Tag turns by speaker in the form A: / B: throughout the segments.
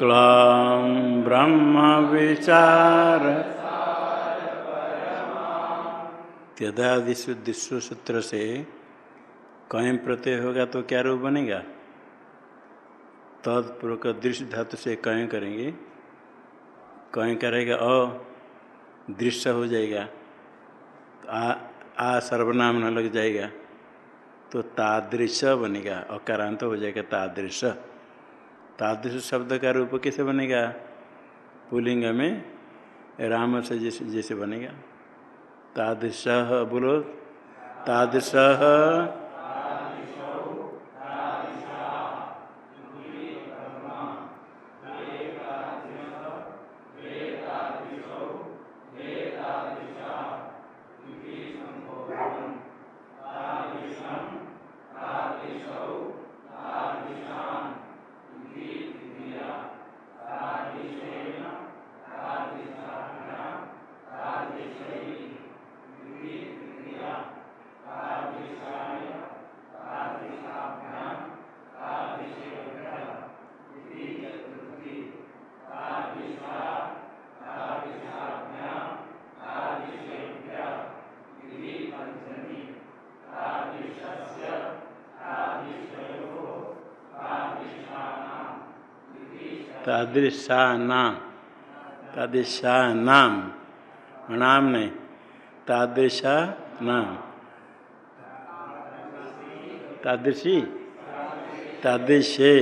A: शुक्लां ब्रह्मविचार। त्यदादि शुद्धिस्व सूत्र से कहीं प्रत्यय होगा तो क्या रूप बनेगा? तत्पूर्वक दृश्य धातु से कहीं करेंगे। कहीं करेगा? अ, दृश्य हो जाएगा। आ आ सर्वनाम न लग जाएगा। तो तादृश बनेगा। अकारांत हो जाएगा तादृश तादृश शब्द का रूप कैसे बनेगा? पुलिंग में राम से जैसे जैसे बनेगा। तादृश बोलो। तादृश तादृशा तादृशा नाम नाम नहीं। तादृशा नाम तादृशी। तादृशे।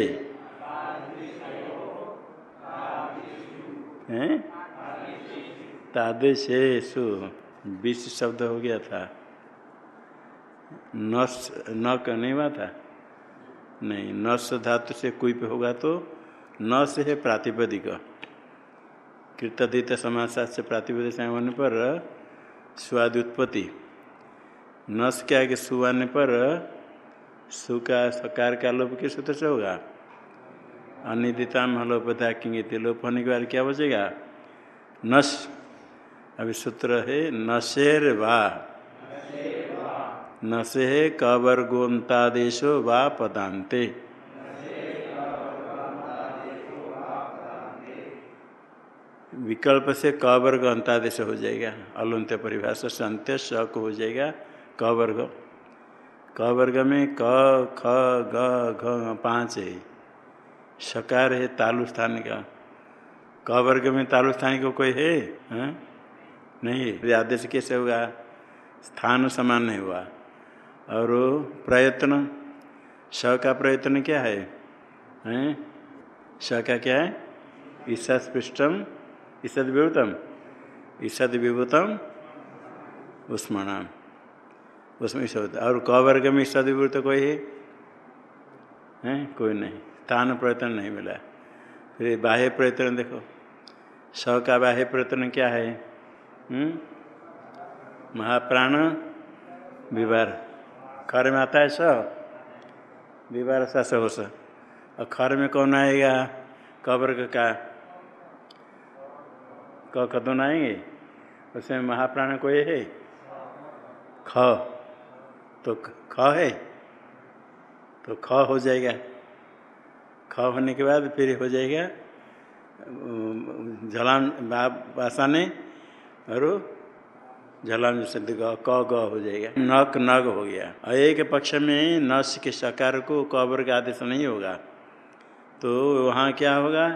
A: हैं? तादृशेशु बीस शब्द हो गया था। नस न नहीं हुआ था? नहीं, नस धातु से कोई पे होगा तो न से है प्रातिपदिक कृतधित समाचार से प्रातिपदिक होने पर स्वाद उत्पत्ति नस के आगे सु पर सु का सकार का लोप किस सूत्र से होगा अनिदिताम हलोपधा किंगे लोप होने के बाद क्या बचेगा नस अभी सूत्र है नशेर वा नशे है कवर्गोन्तादेशो वा पदांते विकल्प से क वर्ग अंतादेश हो जाएगा। अलुंत परिभाषा से अंत्य स को हो जाएगा क वर्ग क वर्ग में क, ख, ग, घ, पाँच है। सकार है तालु स्थान का। क वर्ग में तालु स्थान को कोई है? हा? नहीं आदेश कैसे होगा? स्थान समान नहीं हुआ। और प्रयत्न? स का प्रयत्न क्या है? हैं? स का क्या है? ईसा स्पृष्टम। ईषद विभूतम ईषद विभूतम उष्मणाम। उसमें ईषद और क वर्ग में ईषद विभूत कोई है? हैं? कोई नहीं। स्थान प्रयत्न नहीं मिला। फिर बाह्य प्रयत्न देखो। स का बाह्य प्रयत्न क्या है? हुँ? महाप्राण विवार। खर में आता है स। विवार सा हो स। और खर में कौन आएगा? क वर्ग का क कदम आएँगे उसमें महाप्राण कोई है। ख। तो ख है। तो ख हो जाएगा। ख होने के बाद फिर हो जाएगा झलान बासाने और झलान शब्द क, ग हो जाएगा। नक नग हो गया। और एक पक्ष में नस के सकार को कबर का आदेश नहीं होगा। तो वहाँ क्या होगा?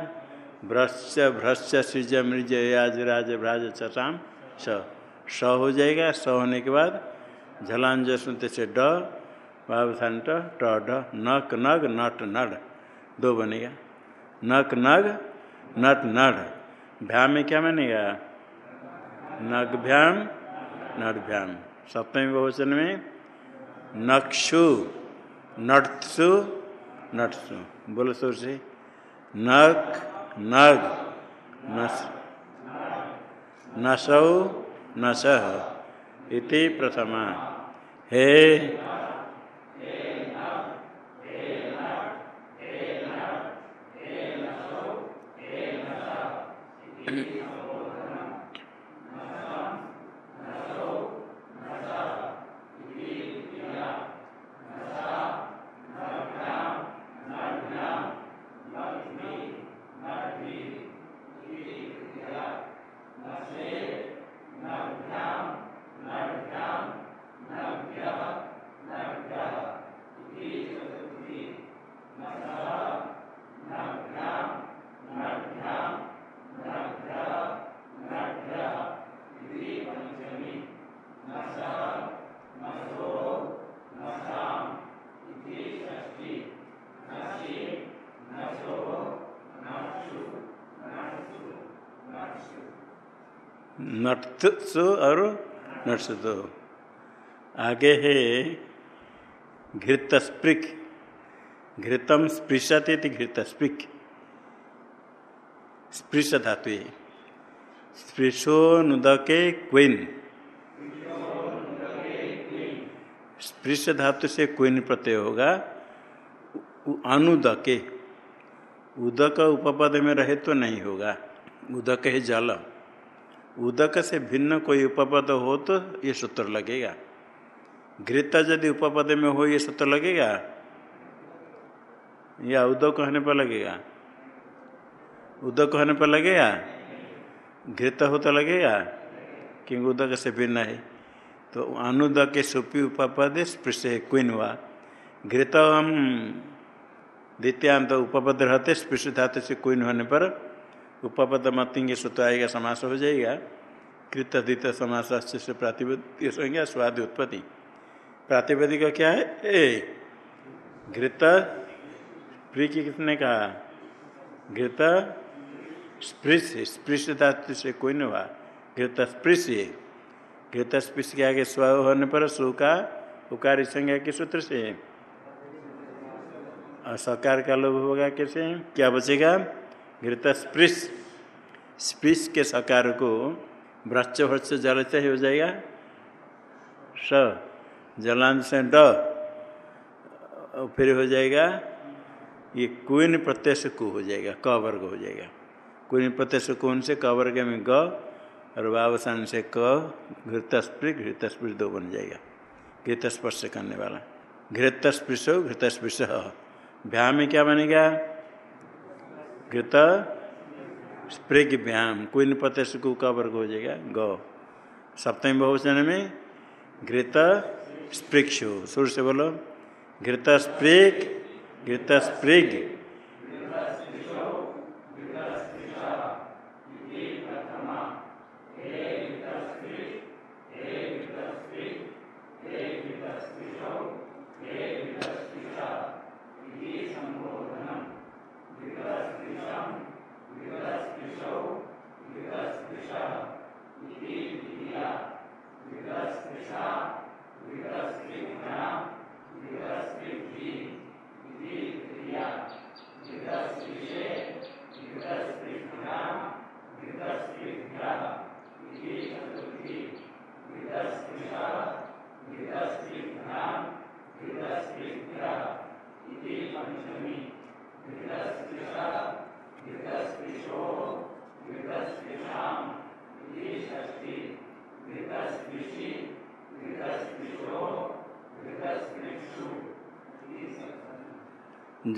A: भ्रश्य भ्रश्य सृज मृज याज, राज, भ्राज चटाम स स हो जाएगा स होने के बाद झलांज सुनते से ड बाबस्थान ट नक, नग, नट, नड, दो बनेगा। नक, नग, नट, नड, भ्याम में क्या बनेगा? नगभ्याम नडभ्याम सप्तमी बहुवचन में नक्षु, नटसु नटसु, बोलो सुर से। नक नग नस। नसौ इति प्रथमा। हे नटसु और नटसु आगे है घृत स्पृक घृतम स्पृशते घृत स्पृक स्पृश धातु स्पृशो नुदके क्वीन। स्पृश धातु से क्वीन प्रत्यय होगा। अनुदके। उदक उपपद में रहे तो नहीं होगा। उदक है जल। उदक से भिन्न कोई उपपद हो तो ये सूत्र लगेगा। घृत यदि उपपद में हो, ये सूत्र लगेगा? या उदक कहने पर लगेगा? उदक कहने पर लगेगा? घृत हो तो लगेगा? क्योंकि उदक से भिन्न है। तो अनुद के सुपी उपपद स्पृश क्वीन हुआ। घृत हम द्वितीयांत उपपद रहते स्पृश धातु से क्विन होने पर उपपद मतिंग सूत्र आएगा समास हो जाएगा। कृत द्वितीय समास से प्रातिपत्य संज्ञा स्वाद उत्पत्ति। प्रातिपदिक का क्या है? ए, घृत, प्री की किसने कहा? घृत, स्पृश स्पृश धातु से कोई नहीं हुआ। घृत स्पृश घृत स्पृश के आगे स्व होने पर सु का उकार संज्ञा के सूत्र से। सकार का लोभ होगा कैसे? क्या बचेगा? घृत स्पृश स्पृश के सकार को वृक्ष वृक्ष जल से हो जाएगा। स जलांश से ड फिर हो जाएगा, ये कुन प्रत्यय से कु हो जाएगा क वर्ग हो जाएगा। कुन प्रत्यय से कुन से? क वर्ग में ग, और वावसान से क घृत स्पृश घृत स्पृश दो बन जाएगा। घृत स्पर्श करने वाला। घृत स्पृश घृत स्पृश भ्या में क्या बनेगा? घृत स्प्रिग व्याम कुन पते से कु का वर्ग हो जाएगा। ग, सप्तमी बहुवचन में घृत स्प्रिक्षु सुर से बोलो। घृत स्प्रिग घृत स्प्रिग।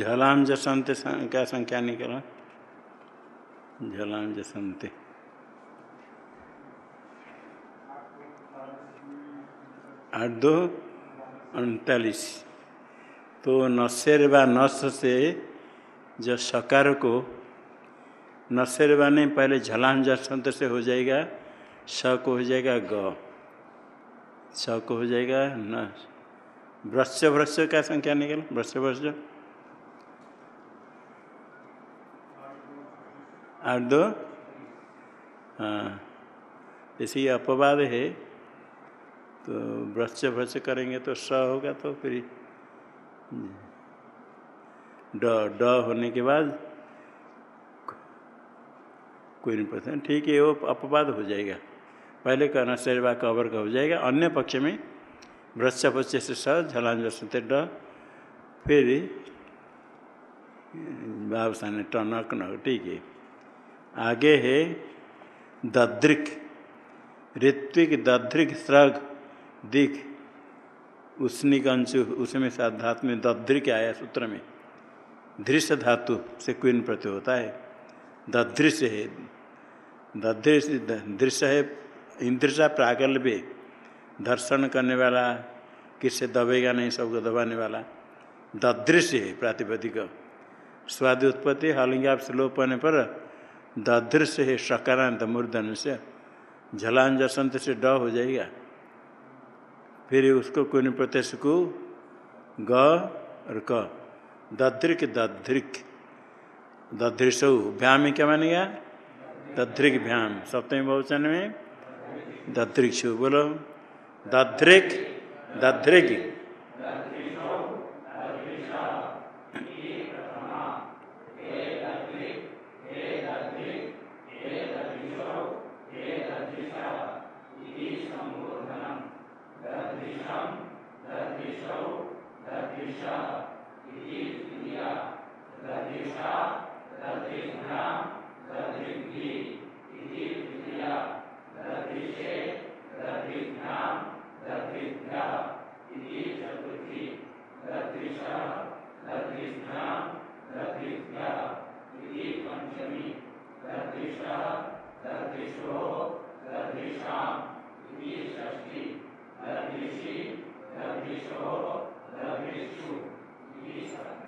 A: झलाम जसंत क्या संख्या निकला झलाम जसंत। आठ दो उनतालीस तो नशेर व नस से जो सकार को नशेर ने पहले झलाम जसंत से हो जाएगा, स को हो जाएगा ग। स को हो जाएगा न। वृक्ष वृक्ष क्या संख्या निकल वृक्ष वृक्ष आठ दो हाँ। जैसे ये अपवाद है तो वृक्ष भ्रक्ष करेंगे तो स होगा तो फिर ड ड होने के बाद कोई नहीं पता। ठीक है, वो अपवाद हो जाएगा। पहले कहना शेरवा कवर का हो जाएगा। अन्य पक्ष में वृक्ष पक्ष से स झलांज से ड फिर बाबसाने टनक न ठीक है। आगे है दद्रिक, ऋत्विक दद्रिक स्रग, दिख उष्णिक अंश उसमें धातु में दद्रिक आया सूत्र में। दृश्य धातु से क्वीन प्रत्यय होता है। ददृश्य है ददृश्य दृश्य है इंद्रसा प्रागल्भ्य दर्शन करने वाला, किससे दबेगा नहीं, सबको दबाने वाला। ददृश्य है प्रातिपदिक। स्वाद उत्पत्ति हालाँकि स्लोप होने पर ददृश्य है सकारांत मूर्धन से। झलान जसंत से ड हो जाएगा। फिर उसको कोई प्रत्यक्ष को ग और क। दद्रिक दद्रिक। ददृश भ्याम में क्या मानेगा? दद्रिक भ्याम सप्तमी बहुचन में दध्रिक्षु बोलो। दध्रिक दध्रिक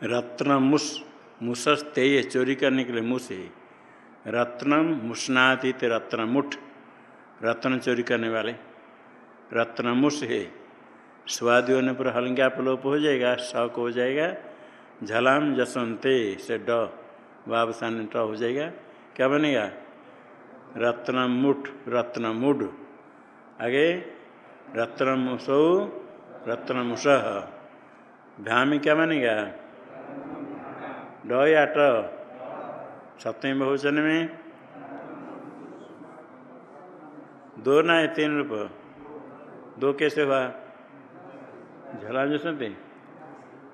A: रत्न मुस मुसस तेय चोरी करने के लिए मुस है रत्नम मुस्नातीत रत्न मुठ। रत्न चोरी करने वाले। रत्न मुस है। स्वादि होने पर हलंग्या पलोप हो जाएगा, शौक हो जाएगा। झलाम जसंते से ड बाब सान ट हो जाएगा। क्या बनेगा? रत्न मुठ, रत्न मुड। आगे, रत्न मुसो, रत्न मुस भ्यामी क्या बनेगा? ड या ट सप्तमी बहुवचन में दो ना है तीन रूप। दो कैसे हुआ? झला जो सुनते?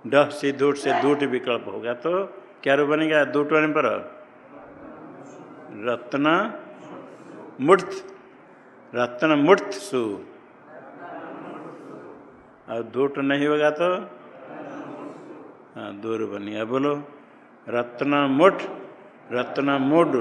A: ड से दूट से दूट विकल्प होगा तो क्या रूप बनेगा? दूट होने पर? रत्न मूर्त रत्न मूर्त सु। और दूट नहीं होगा तो? हाँ दूर बनेगा। बोलो। रत्न मुठ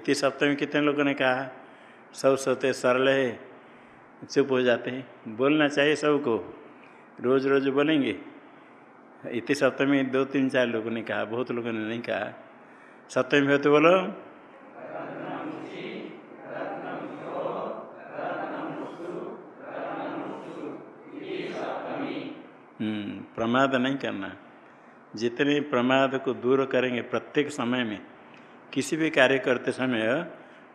A: इति सप्तमी कितने लोगों ने कहा? सब सोते सरल है। चुप हो जाते हैं। बोलना चाहिए सबको। रोज रोज बोलेंगे। इति सप्तमी दो तीन चार लोगों ने कहा बहुत लोगों ने नहीं कहा। सप्तमी हो तो बोलो। हम्म, प्रमाद नहीं करना। जितने प्रमाद को दूर करेंगे प्रत्येक समय में किसी भी कार्य करते समय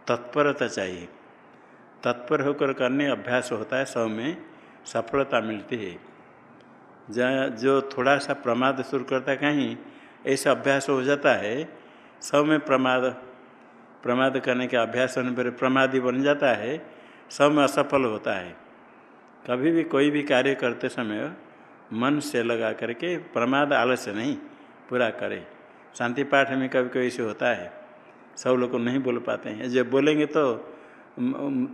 A: तत्परता चाहिए। तत्पर होकर करने अभ्यास होता है, सब में सफलता मिलती है। जो थोड़ा सा प्रमाद शुरू करता है कहीं, ऐसा अभ्यास हो जाता है, सब में प्रमाद प्रमाद करने के अभ्यास होने पर प्रमादी बन जाता है, सब में असफल होता है। कभी भी कोई भी कार्य करते समय मन से लगा करके प्रमाद आलस्य नहीं, पूरा करे। शांति पाठ में कभी कभी ऐसे होता है। सब लोग नहीं बोल पाते हैं। जब बोलेंगे तो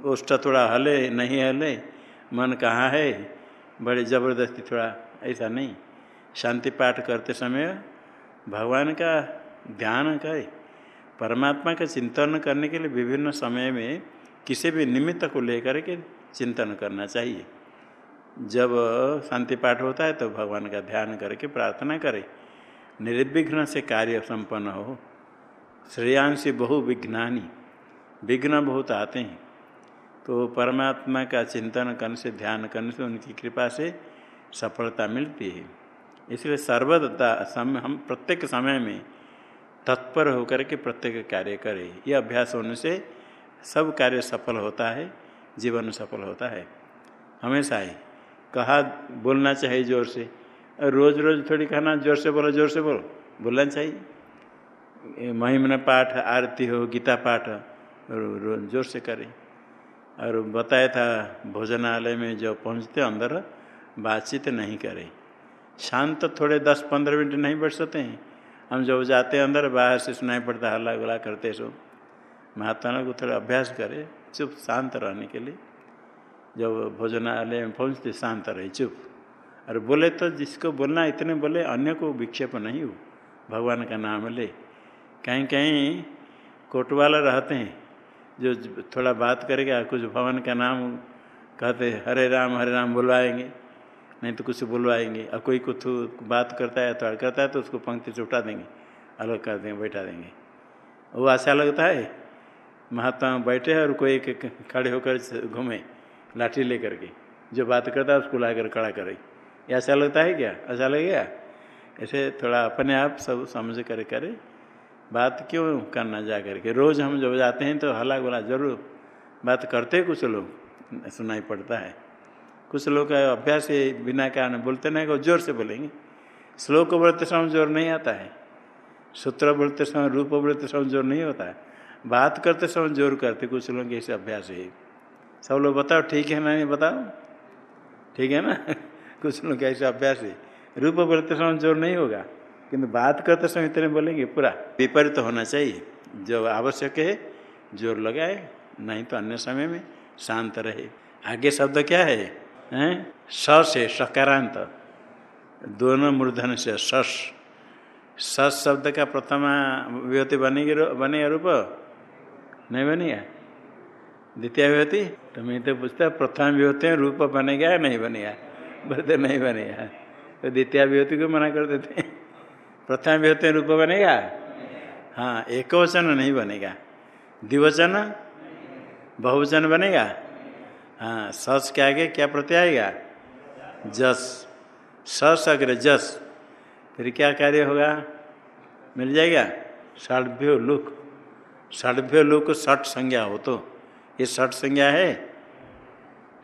A: उष्ट थोड़ा हले, नहीं हले, मन कहाँ है? बड़े ज़बरदस्ती थोड़ा, ऐसा नहीं। शांति पाठ करते समय भगवान का ध्यान करे। परमात्मा का चिंतन करने के लिए विभिन्न समय में किसी भी निमित्त को लेकर के चिंतन करना चाहिए। जब शांति पाठ होता है तो भगवान का ध्यान करके प्रार्थना करें। निर्विघ्न से कार्य संपन्न हो। श्रेयांशी बहु विघ्नानी विघ्न बहुत आते हैं। तो परमात्मा का चिंतन करने से, ध्यान करने से, उनकी कृपा से सफलता मिलती है। इसलिए सर्वदा समय, हम प्रत्येक समय में तत्पर होकर के प्रत्येक कार्य करें। यह अभ्यास होने से सब कार्य सफल होता है, जीवन सफल होता है। हमेशा ही कहा, बोलना चाहिए ज़ोर से। रोज रोज थोड़ी कहना, ज़ोर से बोलो, ज़ोर से बोलो। बोलना चाहिए। महिमन पाठ, आरती हो, गीता पाठ ज़ोर से करें। और बताया था, भोजनालय में जो पहुँचते अंदर, बातचीत नहीं करें। शांत थोड़े दस पंद्रह मिनट नहीं बैठ सकते हैं। हम जब जाते हैं अंदर, बाहर से सुनाई पड़ता हल्ला गुला करते सो महात्मा को थोड़ा अभ्यास करे, चुप, शांत रहने के लिए। जब भोजनालय में पहुँचते, शांत रहे, चुप। और बोले तो जिसको बोलना इतने बोले, अन्य को विक्षेप नहीं हो। भगवान का नाम ले। कहीं कहीं कोट वाला रहते हैं, जो थोड़ा बात करेगा, कुछ भवन का नाम कहते हरे राम हरे राम बुलवाएँगे। नहीं तो कुछ बुलवाएँगे। और कोई कुछ बात करता है थोड़ा करता है तो उसको पंक्ति से उठा देंगे, अलग कर देंगे, बैठा देंगे। वो ऐसा लगता है, महात्मा बैठे और कोई एक खड़े होकर घूमे, लाठी लेकर के। जो बात करता है, उसको लाकर खड़ा करे। ऐसा लगता है क्या? ऐसा लगेगा? ऐसे थोड़ा अपने आप सब समझ कर करे। बात क्यों करना जा करके? रोज़ हम जब जाते हैं तो हला गुला ज़रूर बात करते कुछ लोग, सुनाई पड़ता है। कुछ लोग का अभ्यास ही बिना कारण बोलते नहीं को ज़ोर से बोलेंगे। श्लोक बोलते समय ज़ोर नहीं आता है। सूत्र बोलते समय, रूप बोलते समय ज़ोर नहीं होता है। बात करते समय ज़ोर करते कुछ लोगों के ऐसे अभ्यास है। सब लोग बताओ, ठीक है ना नहीं बताओ? ठीक है ना? कुछ लोग का ऐसे अभ्यास है। रूप बोलते समय ज़ोर नहीं होगा। किंतु बात करते समय इतने बोलेंगे, पूरा। विपरीत तो होना चाहिए। जो आवश्यक है, ज़ोर लगाए, नहीं तो अन्य समय में शांत रहे। आगे शब्द क्या है? हैं? स से सकारांत। दोनों मूर्धन से सस। सस शब्द का प्रथमा विभूति बनेगी बनेगा रूप? नहीं बनेगा द्वितीय विभूति तो मैं तो पूछता, प्रथम विभूति रूप बनेगा या नहीं बनेगा? बोलते, नहीं बनेगा। तो द्वितीय विभूति को मना कर देते प्रथम विभूति रूप बनेगा? हाँ एक वचन नहीं बनेगा। द्विवचन? बहुवचन बनेगा? हाँ सस के आगे क्या प्रत्यय आएगा? जस। सस अग्र जस। फिर क्या कार्य होगा? मिल जाएगा? षड्भ्यो लुक। षड्भ्यो लुक षठ संज्ञा हो तो। ये षठ संज्ञा है?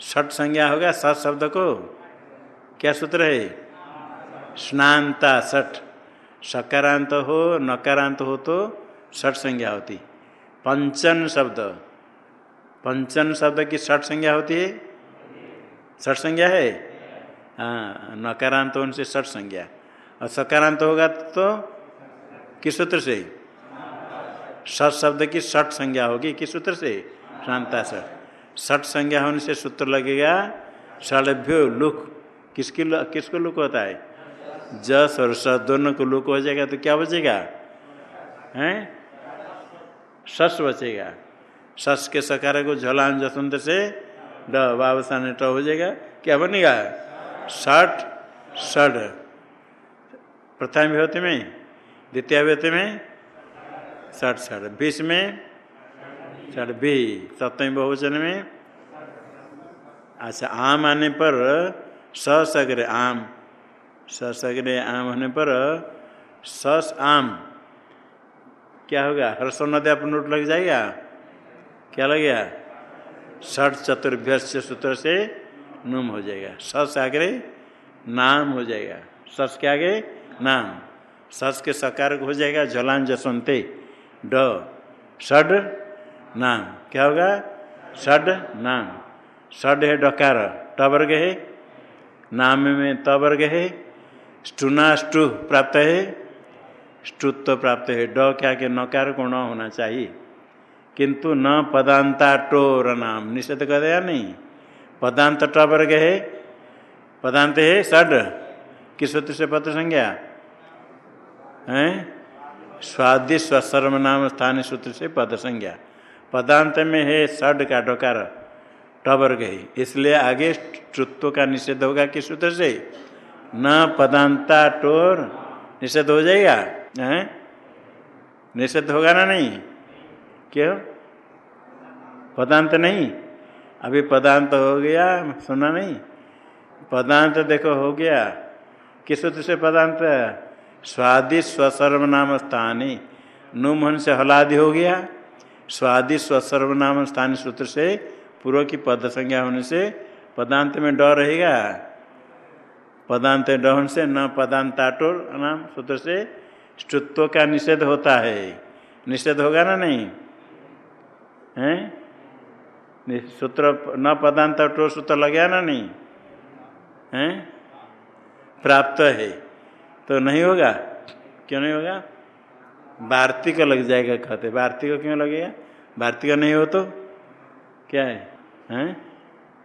A: षठ संज्ञा होगा सठ शब्द को? क्या सूत्र है? स्नानता षठ सकारांत हो, नकारांत हो तो षठ संज्ञा होती। पंचन शब्द। पंचन शब्द की षठ संज्ञा होती है? षठ संज्ञा है? हाँ नकारांत उनसे षठ संज्ञा। और सकारांत होगा तो किस सूत्र से? षठ शब्द की षठ संज्ञा होगी। किस सूत्र से? शांता षठ षठ संज्ञा होने से सूत्र लगेगा षडभ्यो लुक किसकी किसको लुक होता है? जस और स दोनों को लुक हो जाएगा तो क्या बचेगा? हैं? सस बचेगा। सस के सकार को झलान जसंत से ड बाबसान ट हो जाएगा। क्या बनेगा? षठ षड प्रथम विभूति में? द्वितीय विभूति में? सठ षड बीस में? षड भी सप्तमी बहुवचन में? अच्छा आम आने पर ससग्र आम। ससग्र आम होने पर सस आम। क्या होगा? हर्ष नदी अपन नोट लग जाएगा? क्या लगेगा? षठ चतुर्भ्य सूत्र से नुम हो जाएगा। सस आगे नाम हो जाएगा। सस के आगे नाम। सस के सकार हो जाएगा जलान जसवंते ड। षड नाम। क्या होगा? षड नाम। षड है डकार। टवर्ग है। नाम में तवर्ग है। स्टुना स्टु प्राप्त है? स्टुत्व प्राप्त है। ड क्या के नकार को न होना चाहिए? किंतु न पदांता टोर नाम निषेध कर दिया नहीं? पदांत टवर्ग है। पदांत है षड। किस सूत्र से पत्र संज्ञा? है? स्वादि स्वसर्म नाम स्थानीय सूत्र से पद संज्ञा। पदांत में है षड का डकार टवर्ग है। इसलिए आगे श्रुत्व का निषेध होगा किस सूत्र से? न पदांता टोर। निषेध हो जाएगा? है? निषेध होगा ना नहीं? क्यों? पदांत नहीं। अभी पदांत हो गया, सुना नहीं? पदांत देखो, हो गया। किस सूत्र से पदांत? स्वादि स्वसर्वनाम स्थानी। नुमन से हलादि हो गया। स्वादि स्वसर्वनाम स्थानीय सूत्र से पूर्व की पद संज्ञा होने से पदांत में डर रहेगा। पदांत डहन से न पदांताटो नाम सूत्र से स्तुत्व का निषेध होता है। निषेध होगा ना नहीं? है? सूत्र न पदांत टो सूत्र लग गया ना नहीं? है? प्राप्त है। तो नहीं होगा? क्यों नहीं होगा? वार्तिक लग जाएगा कहते। वार्तिक क्यों लगेगा? वार्तिक नहीं हो तो क्या है? हैं?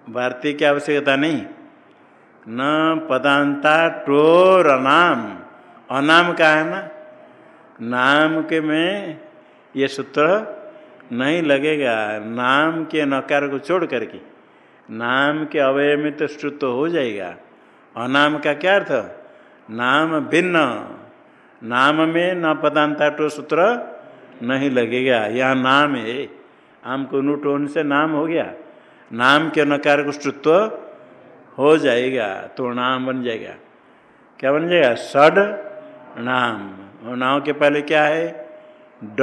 A: वार्तिक की आवश्यकता नहीं। न पदांता टोर अनाम अनाम का है ना? नाम के में ये सूत्र नहीं लगेगा। नाम के नकार को छोड़ करके। नाम के अवय में तो श्रुत हो जाएगा। अनाम का क्या अर्थ? नाम भिन्न। नाम में न पदांता टो सूत्र नहीं लगेगा। यह नाम है। आम को नुटोन से नाम हो गया। नाम के नकार को श्रुत्व हो जाएगा तो नाम बन जाएगा। क्या बन जाएगा? सड नाम। और नाम के पहले क्या है? ड।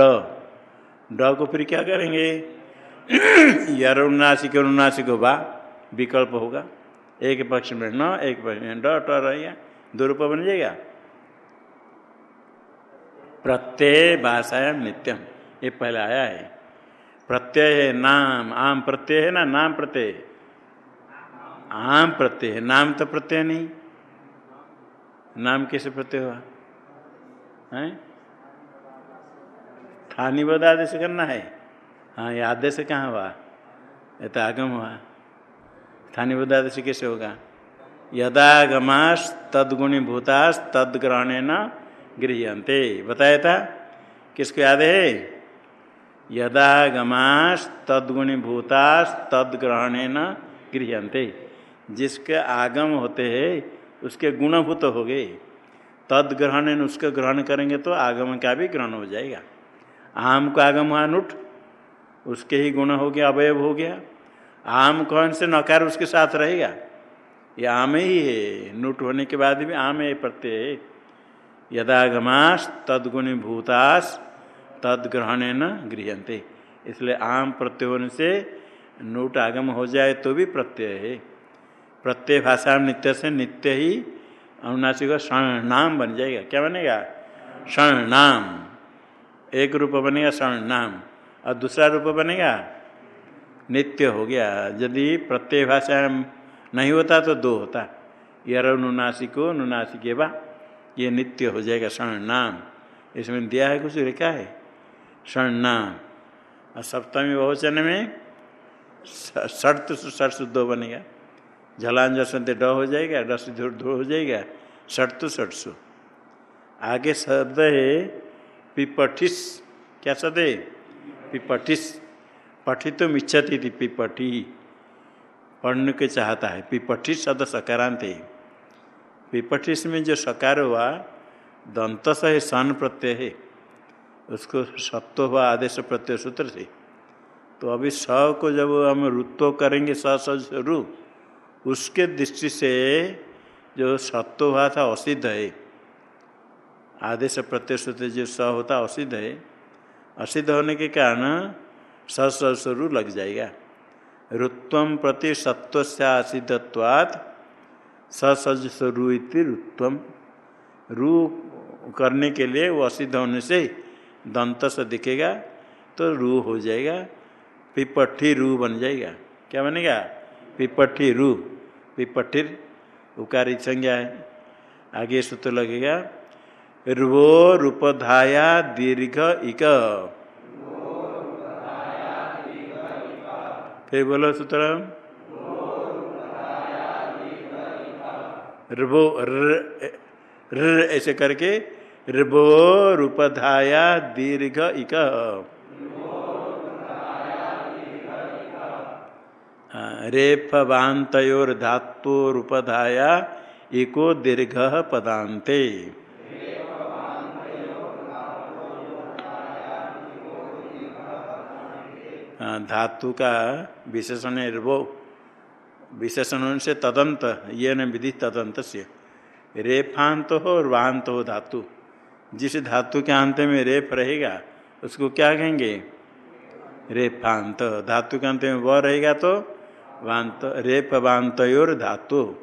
A: ड को फिर क्या करेंगे? यार उन्नासी के उन्नासी को बा। विकल्प होगा। एक पक्ष में न, एक पक्ष में ड दो रूप बन जाएगा? प्रत्यय भाषायाम नित्यम ये पहले आया है। प्रत्यय है नाम। आम प्रत्यय है ना? नाम प्रत्यय। आम प्रत्यय है। नाम तो प्रत्यय नहीं। नाम कैसे प्रत्यय हुआ? है? थानी बद आदेश करना है। हाँ ये आदेश कहाँ हुआ? ये तो आगम हुआ। स्थानीय बद आदेश कैसे होगा? यदागमास तदगुणी भूतास तदग्रहण न गृहते बताया था? किसको याद है? यदा गमास तदगुणी भूतास तदग्रहण न गृहते जिसके आगम होते हैं, उसके गुणभूत हो गए। तद ग्रहण उसके ग्रहण करेंगे तो आगम का भी ग्रहण हो जाएगा। आम का आगम हुआ नुट उसके ही गुण हो गया, अवयव हो गया। आम कौन से नकार उसके साथ रहेगा? ये आम ही है। नुट होने के बाद भी आम है प्रत्यय यदागमास तदगुणी भूतास तद ग्रहण न गृहते इसलिए आम प्रत्यय होने से नूट आगम हो जाए तो भी प्रत्यय है। प्रत्यय भाषा में नित्य से नित्य ही अनुनासिक नाम बन जाएगा। क्या बनेगा? नाम एक रूप बनेगा नाम और दूसरा रूप बनेगा नित्य हो गया। यदि प्रत्यय भाषा नहीं होता तो दो होता। यर नुनासिको नुनासिके बा ये नित्य हो जाएगा नाम इसमें दिया है, कुछ लिखा है? नाम और सप्तमी बहुवचन में षट षट दो बनेगा। झलांजर संत ड हो जाएगा डस धो हो जाएगा षट तो षटसु आगे शब्द है पिपठिस। क्या शब्द है? पिपठिस। पठित तो मिच्छती थी, पिपठी। पढ़ने के चाहता है। पिपठिस शब्द सकारांत है। पिपठिस में जो सकार हुआ, दंत है, सन प्रत्यय है। उसको सत्व हुआ, आदेश प्रत्यय सूत्र से। तो अभी स को जब हम रुत्व करेंगे, स स उसके दृष्टि से जो सत्व हुआ था, असिद्ध है। आदेश प्रत्यय जो स होता, असिद्ध है। असिद्ध होने के कारण स रु लग जाएगा। रुत्व प्रति सत्व से असिद्धत्वात् ससज रु इति रुत्वम रू करने के लिए वो असिद्ध होने से दंत से दिखेगा तो रू हो जाएगा पिपठी रू बन जाएगा। क्या बनेगा? पिपठी रू पिपठिर उकारी संज्ञा है। आगे सूत्र लगेगा, रुवो रूपधाया दीर्घ इक। फिर बोलो सूत्र। ऋभो र ऐसे करके ऋभो रूपधाया दीर्घ इक। रेफ वान्तोर धातुरूपधाया इको दीर्घ पदांते धातु का विशेषण ऋभो विशेषण से तदंत, ये न विधि तदंत से रेफांत हो और वांत हो धातु। जिस धातु के अंत में रेफ रहेगा, उसको क्या कहेंगे? रेफांत धातु के अंत में व रहेगा तो वांत, रेप वांतोर धातु।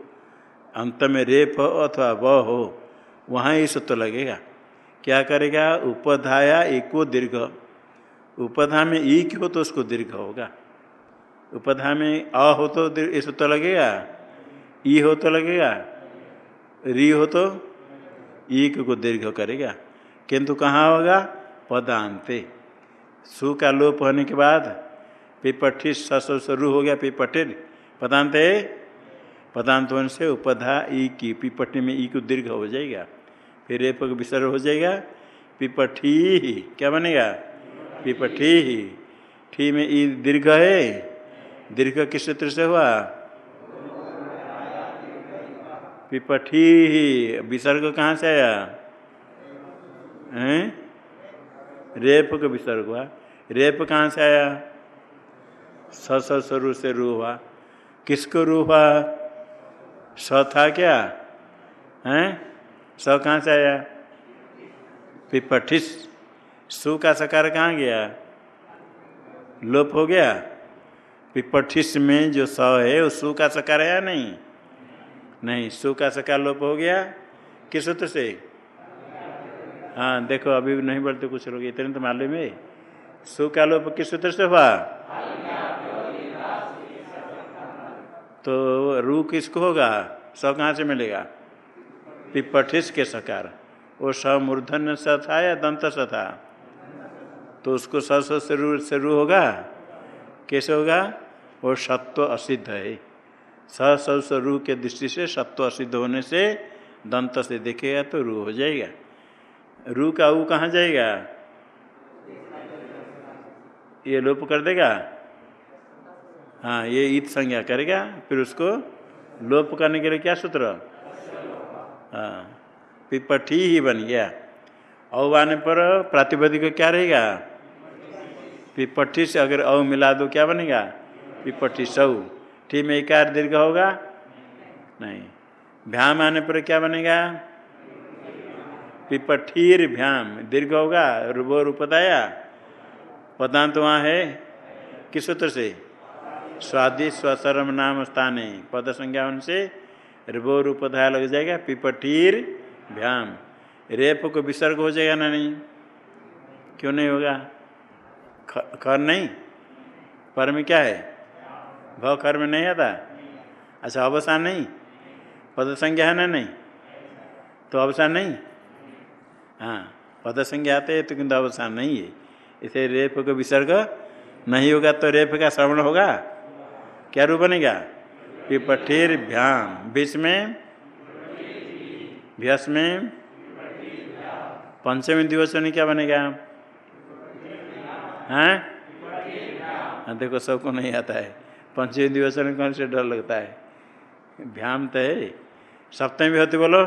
A: अंत में रेप अथवा व हो, वहाँ ही सूत्र लगेगा। क्या करेगा? उपधाया एको दीर्घ। उपधा में ईक हो तो उसको दीर्घ होगा? उपधा में अ हो तो ये सूत्र लगेगा? ई हो तो लगेगा? री हो तो ईक को दीर्घ करेगा। किंतु कहाँ होगा? पदांते सु का लोप होने के बाद पिपठी ससु हो गया पिपठिर पदांत है पदांत से उपधा ई की। पिपट्टी में ई को दीर्घ हो जाएगा, फिर रेप विसर्ग हो जाएगा। पिपठी ही, क्या बनेगा? पिपठी ठी में ई दीर्घ है? दीर्घ किस सूत्र से हुआ? पिपठी विसर्ग कहाँ से आया? हैं? रेप का विसर्ग हुआ। रेप कहाँ से आया? स स्वरू से रू हुआ। किसको रू हुआ? स था क्या? हैं? स कहाँ से आया? पिपठिस। सु का सकार कहाँ गया? लोप हो गया। पिपठिस में जो स है, वो सु का सकार है या नहीं? नहीं, सु का सकार लोप हो गया। किस सूत्र से? हाँ देखो, अभी नहीं बोलते कुछ लोग, इतने तो मालूम है। सु का लोप किस सूत्र से हुआ? तो रू किसको होगा? स कहाँ से मिलेगा? पिपठिस के सकार। वो स मूर्धन स था या दंत स था? तो उसको स से रू से रू होगा? कैसे होगा? वो सत्व असिद्ध है। स स रू के दृष्टि से सत्व असिद्ध होने से दंत से देखेगा तो रू हो जाएगा। रू का ऊ कहाँ जाएगा? ये लोप कर देगा? हाँ ये ईद संज्ञा करेगा, फिर उसको लोप करने के लिए क्या सूत्र? हाँ पिपठी ही बन गया। औ आने पर प्रातिपदिक क्या रहेगा? पिपठी से अगर औ मिला दो, क्या बनेगा? पिपठी सऊ ठी में इकार दीर्घ होगा? नहीं। भ्याम आने पर क्या बनेगा? पिपठीर भ्याम। दीर्घ होगा रुबो रूपदाया पदांत वहाँ है, किस सूत्र से? स्वादि स्वसरम नाम स्थान। है पद संज्ञा उनसे रुबो रूपधाया लग जाएगा, पिपठीर भ्याम। रेप को विसर्ग हो जाएगा ना नहीं? क्यों नहीं होगा? खर नहीं? पर में क्या है? भ खर में नहीं आता? अच्छा अवसान नहीं? पद संज्ञा है ना नहीं? तो अवसान नहीं? हाँ पद संज्ञा आते हैं तो किंतु अवसान नहीं है। इसे रेप को विसर्ग नहीं होगा तो रेप का श्रवण होगा। क्या रूप बनेगा? पिपठिर भ्याम। बीच में? में? पंचमी दिवस में क्या बनेगा? हैं? हाँ देखो सबको नहीं आता है। पंचमी दिवस में कौन से डर लगता है? भ्याम तो है। सप्तमी भी होती बोलो।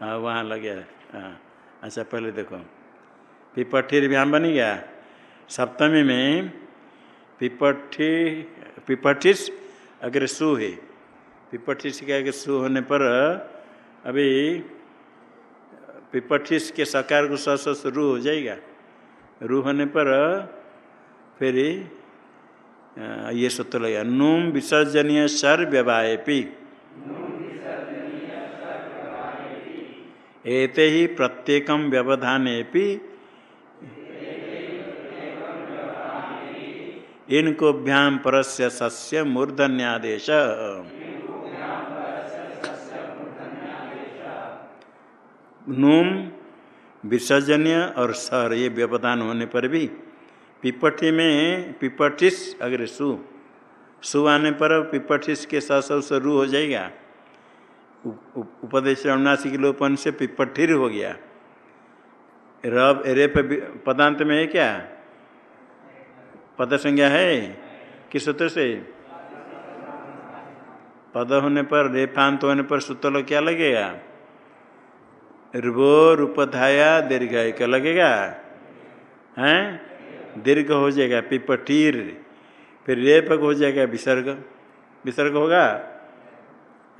A: हाँ वहाँ लग गया। हाँ अच्छा पहले देखो। पिपठिर भ्याम बन गया। सप्तमी में पिपठी पिपठिस अगर सु है पिपठिस के अगर सु होने पर अभी पिपठिस के सकार को सस रू हो जाएगा। रू होने पर फिर ये सूत्र लगेगा। नुम विसर्जनीय सर व्यवायपी। एते ही प्रत्येकम व्यवधाने इनको भ्याम परस्य सस्य मूर्धन्यादेश। नूम, विसर्जन्य और सर, ये व्यवधान होने पर भी पिपठी में पिपठिस अगर सु सु आने पर पिपठिस के सौ रू हो जाएगा। उपदेश अवनाशी के लोपन से पिपठिर हो गया। रब, रेप पदांत में है क्या? पद संज्ञा है? किस सूत्र से? पद होने पर, रेफांत होने पर सूत्र क्या लगेगा? रुबो रूपधाया दीर्घ क्या लगेगा? हैं? दीर्घ हो जाएगा पिपटीर फिर रेपक हो जाएगा, विसर्ग। विसर्ग होगा?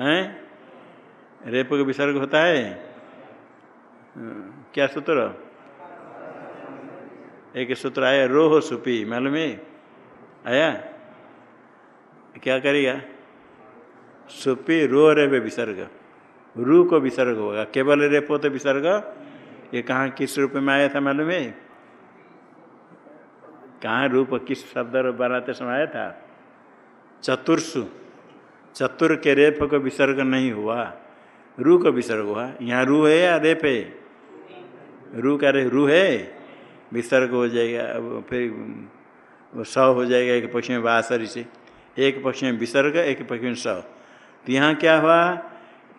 A: हैं? रेपक विसर्ग होता है? क्या सूत्र? एक सूत्र आया, रोह सुपी, मालूम है? आया? क्या करेगा? सुपी रो रे विसर्ग। रू को विसर्ग होगा, केवल रेपो तो विसर्ग? ये कहाँ, किस रूप में आया था मालूम है? कहाँ रूप, किस शब्द बनाते समय आया था? चतुर्सु। चतुर के रेप को विसर्ग नहीं हुआ। रू का विसर्ग हुआ। यहाँ रू है या रेप है रू का रे, रू है? विसर्ग हो जाएगा फिर स हो जाएगा, एक पक्ष में बासरी से। एक पक्ष में विसर्ग एक पक्ष में स। तो यहाँ क्या हुआ?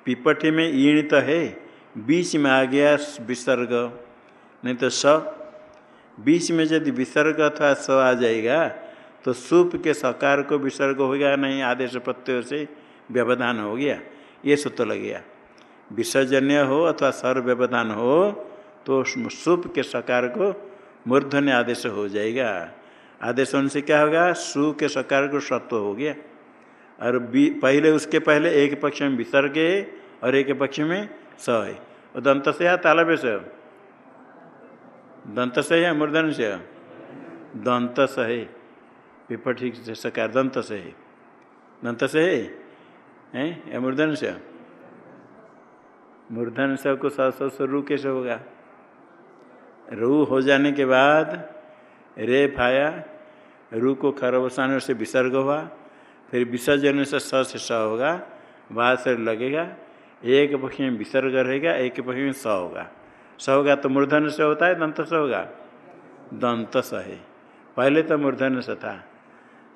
A: पिपठी में ईण तो है, बीच में आ गया विसर्ग नहीं तो स। बीच में यदि विसर्ग अथवा स आ जाएगा तो सुप के सकार को विसर्ग हो गया, नहीं, आदेश प्रत्यय से व्यवधान हो गया। ये सूत्र लग गया। विसर्जन्य हो अथवा सर व्यवधान हो तो सुप के सकार को मूर्धन्य आदेश हो जाएगा। आदेश होने से क्या होगा? सु के सकार को सत्व हो गया। और पहले उसके पहले एक पक्ष में विसर्ग है और एक पक्ष में स है। और दंत से या तालव्य से दंत से या मूर्धन से दंत से है। पिपठी से सकार दंत से है। दंत से है? हैं? मूर्धन से मूर्धन से को रू कैसे होगा? रू हो जाने के बाद रे फाया रू को खरवसान से विसर्ग हुआ, फिर विसर्जन से स से स होगा, बाद से लगेगा, एक पक्ष में विसर्ग रहेगा, एक पक्ष में स होगा। स होगा तो मूर्धन से होता है, दंत से होगा? दंत स है। पहले तो मूर्धन से था।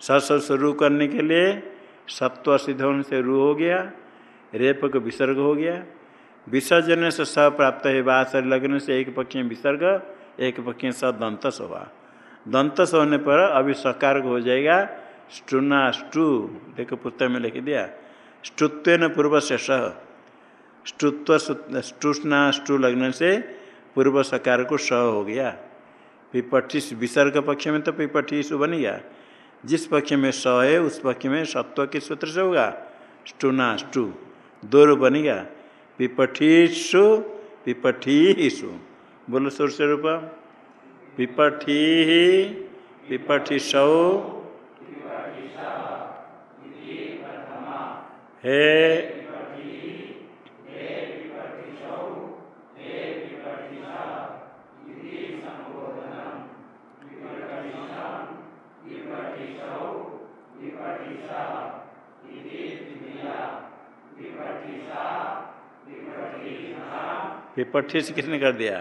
A: स शुरू करने के लिए सत्व सिद्ध से रू हो गया, रेप को विसर्ग हो गया विसर्जन से स प्राप्त है बासर लगने से एक पक्ष में विसर्ग, एक पक्ष में स दंतस हुआ दंतस होने पर अभी सकार हो जाएगा। स्टुना स्टू देखो पुस्तक में लिख दिया। स्टुत्व पूर्व से सह स्टुत्व स्टुष्णा स्टू लगने से पूर्व सकार को स हो गया। पिपठी विसर्ग पक्ष में तो पिपठी सु बन गया। जिस पक्ष में स है, उस पक्ष में सत्व के सूत्र से होगा। स्टूना स्टू दो रूप बनेगा पिपठीसु पिपठीसु बोलो सुर से रूप। पिपठी पिपठीसौ हे से किसने कर दिया?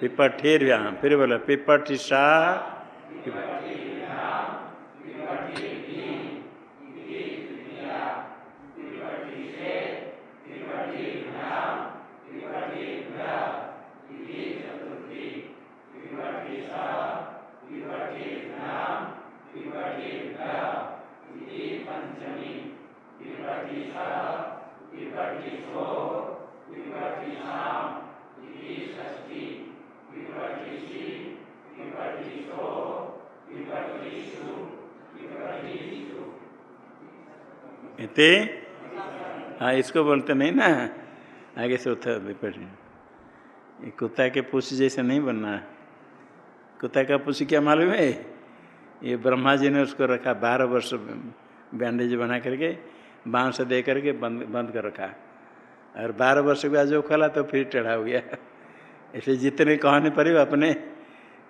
A: पिपठेर फिर बोला पिपठी शाह ते हाँ इसको बोलते नहीं ना। आगे से उठा विपरीत कुत्ता के पुष जैसे नहीं बनना कुत्ता का पुष क्या मालूम है? ये ब्रह्मा जी ने उसको रखा, बारह वर्ष बैंडेज बना करके, बाँस दे करके बंद बंद कर रखा। और बारह वर्ष के बाद जो खोला तो फिर टेढ़ा हो गया। ऐसे जितने कहने पर अपने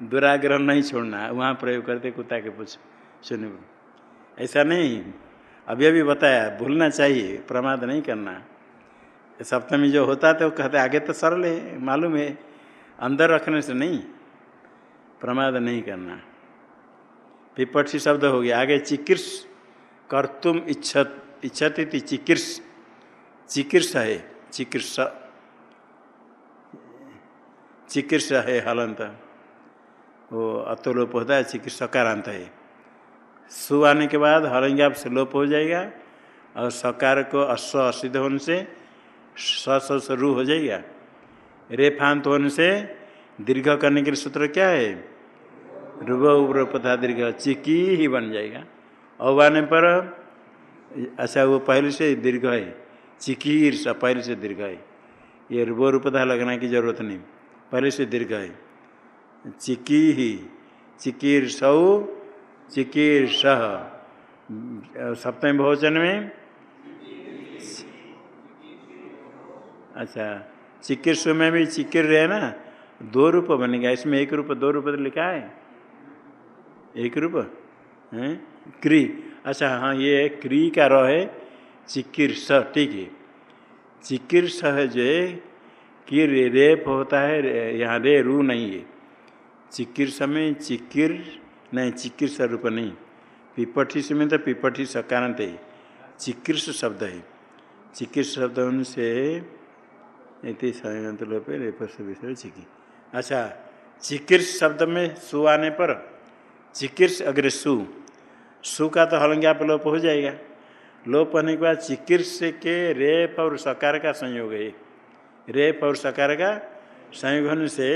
A: दुराग्रह नहीं छोड़ना, वहाँ प्रयोग करते कुत्ता के पुछ। सुन ऐसा नहीं। अभी अभी बताया, भूलना चाहिए, प्रमाद नहीं करना। सप्तमी जो होता तो कहते आगे तो सरल है मालूम है, अंदर रखने से नहीं, प्रमाद नहीं करना। पिपक्षी शब्द हो गया, आगे चिकित्स कर्तुम इच्छत इच्छति थी चिकित्स चिकित्स है चिकित्सा चिकित्सा है हलंत। वो अतोलोप होता है चिकित्सकारांत है। सु आने के बाद हलंग्याप से लोप हो जाएगा और सकार को अश्व असिद्ध होने से स रू हो जाएगा। रेफांत होने से दीर्घ करने के लिए सूत्र क्या है? रुब उग्र दीर्घ, चिकी ही बन जाएगा। और आने पर अच्छा वो पहले से दीर्घ है। चिकीर सा पहले से दीर्घ है। ये रुब रूपधा लगना की ज़रूरत नहीं। पहले से दीर्घ है। चिकी ही चिकीर सौ चिकीर सह सप्तमी भोजन में? अच्छा चिकित्स में भी चिकिर रहे ना? दो रूप बनेगा इसमें एक रूप, दो रूप लिखा है। एक रूप? है? क्री। अच्छा हाँ ये क्री का र है चिकिर स ठीक है। चिकित्स है जो, कि रेप होता है यहाँ रे, रू नहीं है। चिकित्स में चिकिर नहीं, चिकित्सा रूप नहीं। पिपठी में तो पिपठी सकारांत है। चिकित्स शब्द है। चिकित्स शब्द से विषय चिकी। अच्छा चिकित्स शब्द में सु आने पर चिकित्स अग्र सु सु का तो हलंग्याप लोप हो जाएगा। लोप होने के बाद चिकित्स के रेप और सकार का संयोग है। रेप और सकार का संयोग होने से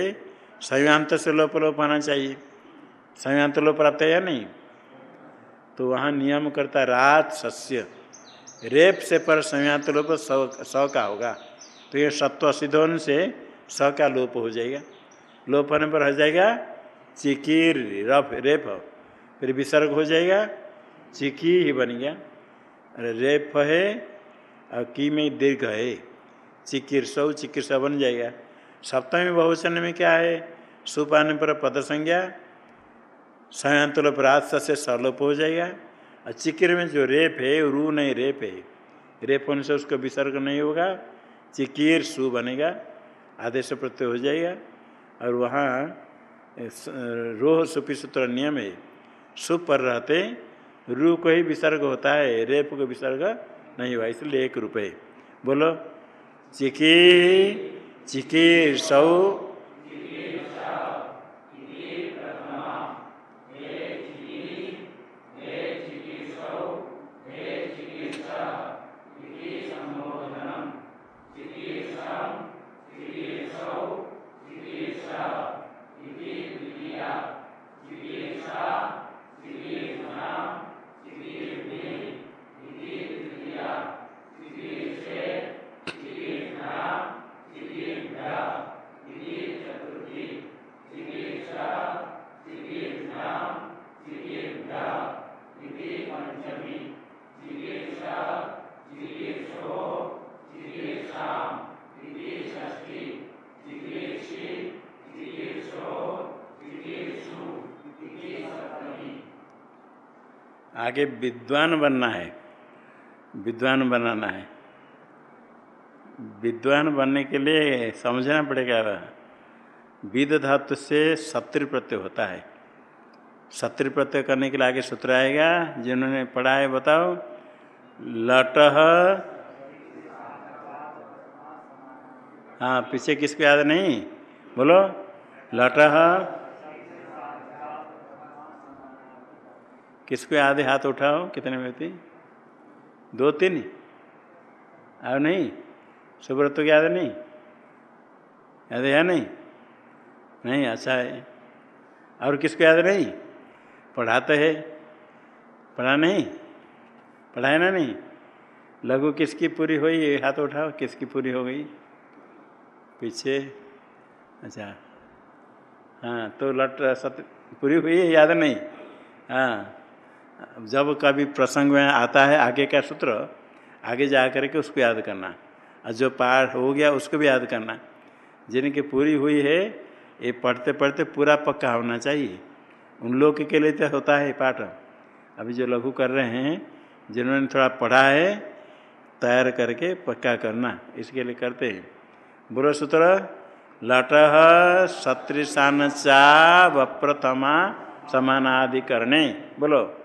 A: संयांत से लोप लोप आना चाहिए। संयांत लोप प्राप्त है या नहीं? तो वहाँ नियम करता रात सस्य। रेप से पर संयांत लोप स का होगा। तो ये सत्व सिद्ध से स का लोप हो जाएगा। लोप होने पर हो जाएगा, चिकीर रफ, रेप फिर विसर्ग हो जाएगा, चिकी ही बन गया। अरे रेप है, और की में दीर्घ है। चिकित्सव चिकित्सा बन जाएगा। सप्तमी बहुवचन में क्या है? सुपान पर पद संज्ञा संयंत्र प्रात से सलोप हो जाएगा। और चिकिर में जो रेप है रू नहीं रेप है। रेप होने से उसको विसर्ग नहीं होगा, चिकीर सु बनेगा, आदेश प्रत्यय हो जाएगा। और वहाँ रोह सुपी सूत्र नियम है। सु पर रहते, रू को ही विसर्ग होता है, रेप को विसर्ग नहीं हुआ, इसलिए एक रुपये बोलो, चिकी चिकी सौ आगे विद्वान बनना है। विद्वान बनाना है। विद्वान बनने के लिए समझना पड़ेगा विद धातु से सत्र प्रत्यय होता है। सत्र प्रत्यय करने के लिए आगे सूत्र आएगा, जिन्होंने पढ़ा है बताओ। लट हाँ पीछे किसको याद नहीं? बोलो। लट किसको है हाथ उठाओ? कितने व्यक्ति दो तीन? और नहीं? सुब्रत को याद नहीं? याद है नहीं? नहीं अच्छा है। और किसको याद नहीं? पढ़ा तो है। पढ़ा नहीं? पढ़ाए ना नहीं? लघु किसकी पूरी हुई? हाथ उठाओ, किसकी पूरी हो गई? पीछे। अच्छा। हाँ तो लट सत पूरी हुई है, याद नहीं? हाँ। जब कभी प्रसंग में आता है आगे का सूत्र, आगे जा करके उसको याद करना। और जो पाठ हो गया उसको भी याद करना। जिनकी पूरी हुई है, ये पढ़ते पढ़ते पूरा पक्का होना चाहिए। उन लोग के लिए तो होता है पाठ। अभी जो लघु कर रहे हैं, जिन्होंने थोड़ा पढ़ा है, तैयार करके पक्का करना। इसके लिए करते हैं। बुरा सूत्र लट सत्रिशान चा वप्रतमा समानाधिकरणे। बोलो।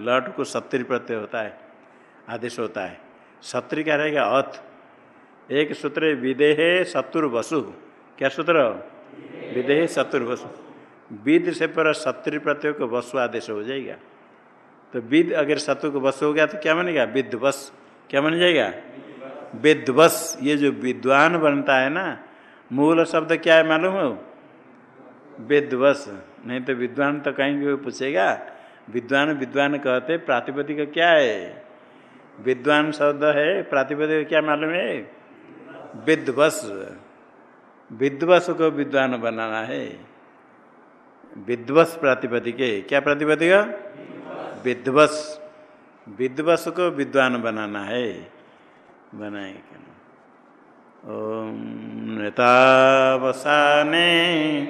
A: लट को सत्तरी प्रत्यय होता है, आदेश होता है। सत्री क्या रहेगा? अथ। एक सूत्र विदेह शत्रु वसु। क्या सूत्र? विदेह शत्रु वसु। विद से पर सत्री प्रत्यय को वसु आदेश हो जाएगा। तो विद अगर शत्रु को वसु हो गया तो क्या बनेगा? विध्वस क्या बन जाएगा? विध्वस ये जो विद्वान बनता है ना, मूल शब्द क्या है मालूम हो? विद्वस। नहीं तो विद्वान तो कहीं भी पूछेगा विद्वान विद्वान कहते, प्रातिपदिक क्या है? विद्वान शब्द है, प्रातिपदिक क्या मालूम है? विध्वस विद्वस को विद्वान बनाना है। विद्वस प्रातिपदिक क्या प्रातिपदिक? विध्वस विध्वस को विद्वान बनाना है। बनाए ओम नेता नेतावसाने।